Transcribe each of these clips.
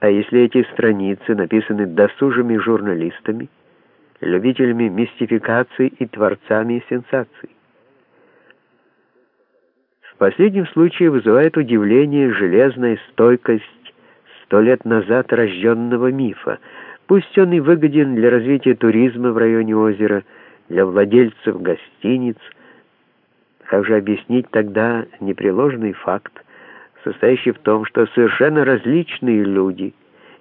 А если эти страницы написаны досужими журналистами, любителями мистификаций и творцами сенсаций? В последнем случае вызывает удивление железная стойкость сто лет назад рожденного мифа. Пусть он и выгоден для развития туризма в районе озера, для владельцев гостиниц, как же объяснить тогда непреложный факт, состоящий в том, что совершенно различные люди,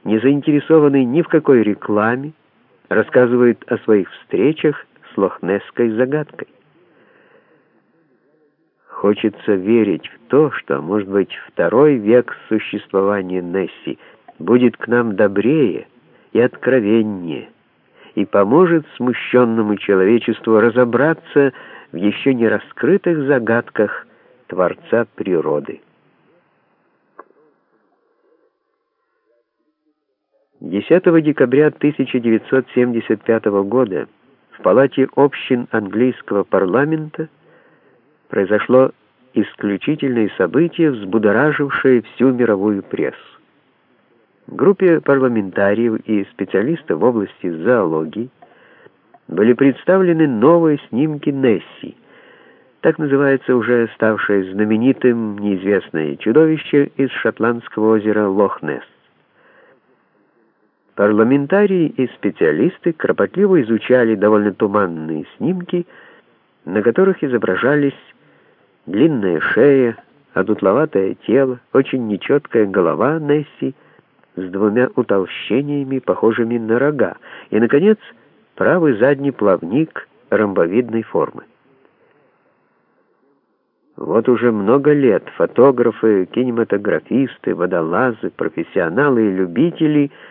не заинтересованные ни в какой рекламе, рассказывают о своих встречах с лохнесской загадкой. Хочется верить в то, что, может быть, второй век существования Несси будет к нам добрее и откровеннее, и поможет смущенному человечеству разобраться в еще не раскрытых загадках Творца природы. 10 декабря 1975 года в Палате общин английского парламента произошло исключительное событие, взбудоражившее всю мировую прессу. Группе парламентариев и специалистов в области зоологии были представлены новые снимки Несси, так называется уже ставшее знаменитым неизвестное чудовище из шотландского озера Лох-Несс. Парламентарии и специалисты кропотливо изучали довольно туманные снимки, на которых изображались длинная шея, одутловатое тело, очень нечеткая голова Несси с двумя утолщениями, похожими на рога, и, наконец, правый задний плавник ромбовидной формы. Вот уже много лет фотографы, кинематографисты, водолазы, профессионалы и любители –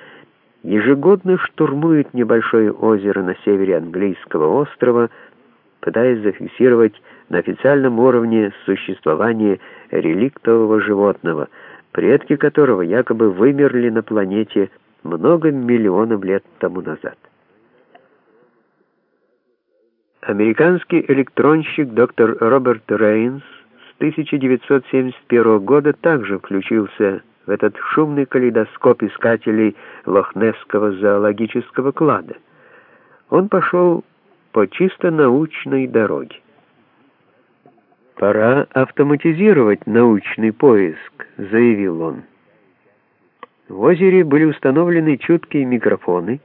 ежегодно штурмует небольшое озеро на севере английского острова, пытаясь зафиксировать на официальном уровне существование реликтового животного, предки которого якобы вымерли на планете много миллионов лет тому назад. Американский электронщик доктор Роберт Рейнс с 1971 года также включился в в этот шумный калейдоскоп искателей Лохнесского зоологического клада. Он пошел по чисто научной дороге. «Пора автоматизировать научный поиск», — заявил он. В озере были установлены чуткие микрофоны,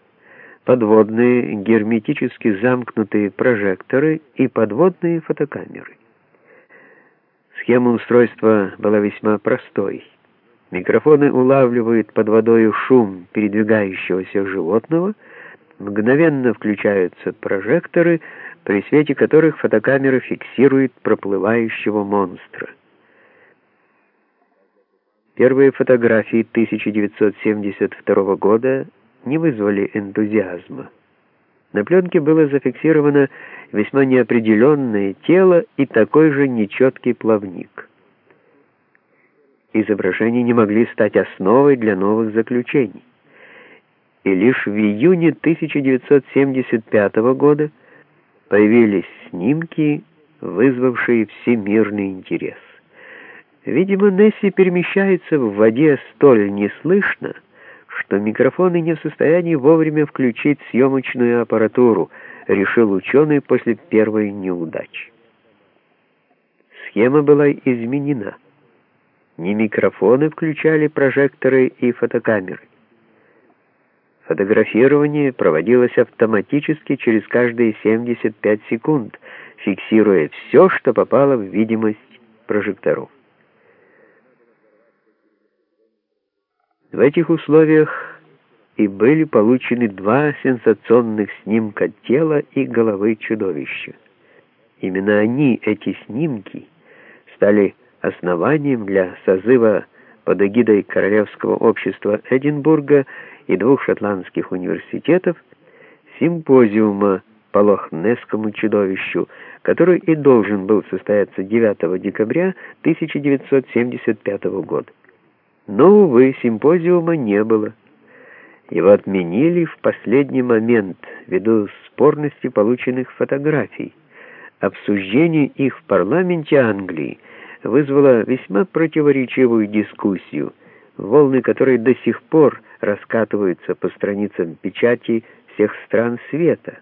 подводные герметически замкнутые прожекторы и подводные фотокамеры. Схема устройства была весьма простой — Микрофоны улавливают под водой шум передвигающегося животного, мгновенно включаются прожекторы, при свете которых фотокамера фиксирует проплывающего монстра. Первые фотографии 1972 года не вызвали энтузиазма. На пленке было зафиксировано весьма неопределенное тело и такой же нечеткий плавник изображения не могли стать основой для новых заключений. И лишь в июне 1975 года появились снимки, вызвавшие всемирный интерес. Видимо, Несси перемещается в воде столь неслышно, что микрофоны не в состоянии вовремя включить съемочную аппаратуру, решил ученый после первой неудачи. Схема была изменена. Не микрофоны включали прожекторы и фотокамеры. Фотографирование проводилось автоматически через каждые 75 секунд, фиксируя все, что попало в видимость прожекторов. В этих условиях и были получены два сенсационных снимка тела и головы чудовища. Именно они, эти снимки, стали основанием для созыва под эгидой Королевского общества Эдинбурга и двух шотландских университетов симпозиума по лохнесскому чудовищу, который и должен был состояться 9 декабря 1975 года. Но, увы, симпозиума не было. Его отменили в последний момент ввиду спорности полученных фотографий. Обсуждение их в парламенте Англии вызвало весьма противоречивую дискуссию, волны которые до сих пор раскатываются по страницам печати всех стран света.